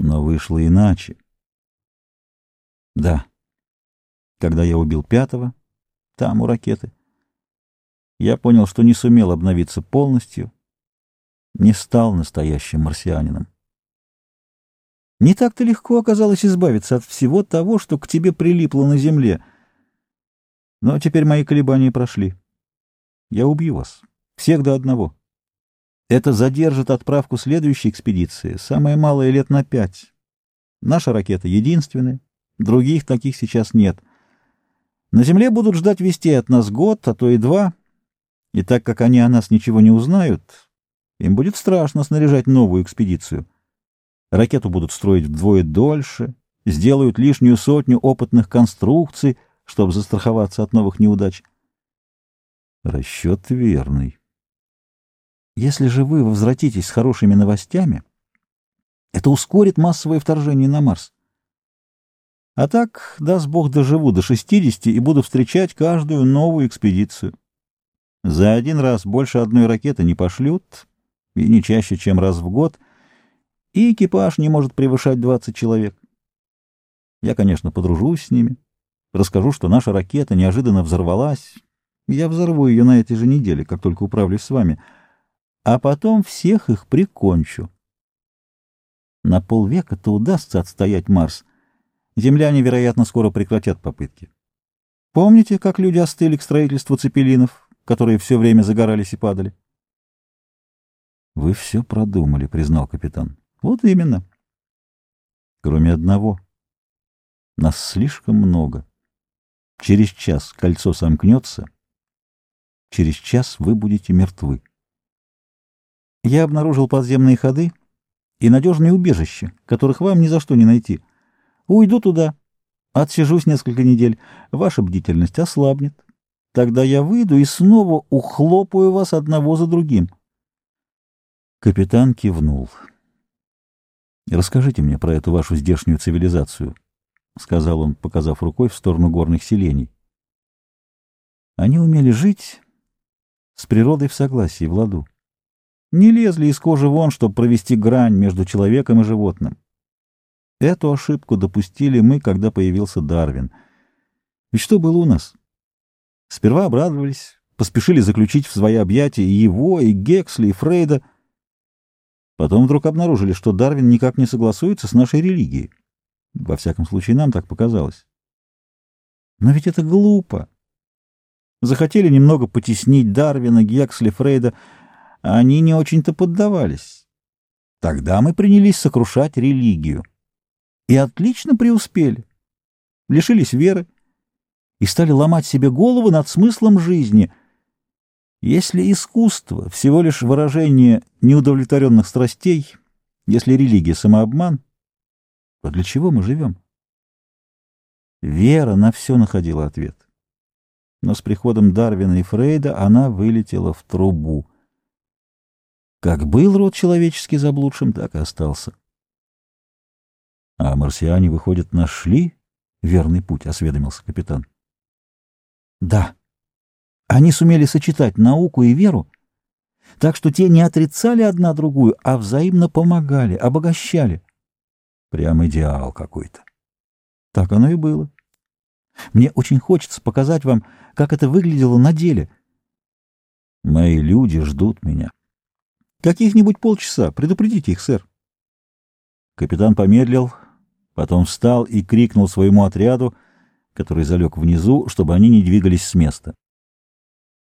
Но вышло иначе. Да. Когда я убил пятого, там, у ракеты, я понял, что не сумел обновиться полностью, не стал настоящим марсианином. Не так-то легко оказалось избавиться от всего того, что к тебе прилипло на земле. Но теперь мои колебания прошли. Я убью вас. Всех до одного. Это задержит отправку следующей экспедиции, самое малое лет на пять. Наша ракета единственная, других таких сейчас нет. На Земле будут ждать вестей от нас год, а то и два, и так как они о нас ничего не узнают, им будет страшно снаряжать новую экспедицию. Ракету будут строить вдвое дольше, сделают лишнюю сотню опытных конструкций, чтобы застраховаться от новых неудач. Расчет верный. Если же вы возвратитесь с хорошими новостями, это ускорит массовое вторжение на Марс. А так, даст Бог, доживу до 60 и буду встречать каждую новую экспедицию. За один раз больше одной ракеты не пошлют, и не чаще, чем раз в год — и экипаж не может превышать 20 человек. Я, конечно, подружусь с ними, расскажу, что наша ракета неожиданно взорвалась. Я взорву ее на этой же неделе, как только управлюсь с вами, а потом всех их прикончу. На полвека-то удастся отстоять Марс. Земляне, вероятно, скоро прекратят попытки. Помните, как люди остыли к строительству цепелинов, которые все время загорались и падали? — Вы все продумали, — признал капитан. Вот именно. Кроме одного. Нас слишком много. Через час кольцо сомкнется. Через час вы будете мертвы. Я обнаружил подземные ходы и надежные убежища, которых вам ни за что не найти. Уйду туда, отсижусь несколько недель, ваша бдительность ослабнет. Тогда я выйду и снова ухлопаю вас одного за другим. Капитан кивнул. «Расскажите мне про эту вашу здешнюю цивилизацию», — сказал он, показав рукой в сторону горных селений. Они умели жить с природой в согласии, в ладу. Не лезли из кожи вон, чтобы провести грань между человеком и животным. Эту ошибку допустили мы, когда появился Дарвин. Ведь что было у нас? Сперва обрадовались, поспешили заключить в свои объятия и его, и Гексли, и Фрейда — Потом вдруг обнаружили, что Дарвин никак не согласуется с нашей религией. Во всяком случае, нам так показалось. Но ведь это глупо. Захотели немного потеснить Дарвина, Гексли, Фрейда, они не очень-то поддавались. Тогда мы принялись сокрушать религию. И отлично преуспели. Лишились веры и стали ломать себе голову над смыслом жизни — если искусство — всего лишь выражение неудовлетворенных страстей, если религия — самообман, то для чего мы живем? Вера на все находила ответ. Но с приходом Дарвина и Фрейда она вылетела в трубу. Как был род человеческий заблудшим, так и остался. — А марсиане, выходят, нашли верный путь, — осведомился капитан. — Да. Они сумели сочетать науку и веру, так что те не отрицали одна другую, а взаимно помогали, обогащали. Прям идеал какой-то. Так оно и было. Мне очень хочется показать вам, как это выглядело на деле. Мои люди ждут меня. Каких-нибудь полчаса. Предупредите их, сэр. Капитан помедлил, потом встал и крикнул своему отряду, который залег внизу, чтобы они не двигались с места.